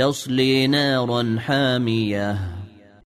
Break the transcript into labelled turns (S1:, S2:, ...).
S1: تصلي نارا حامية.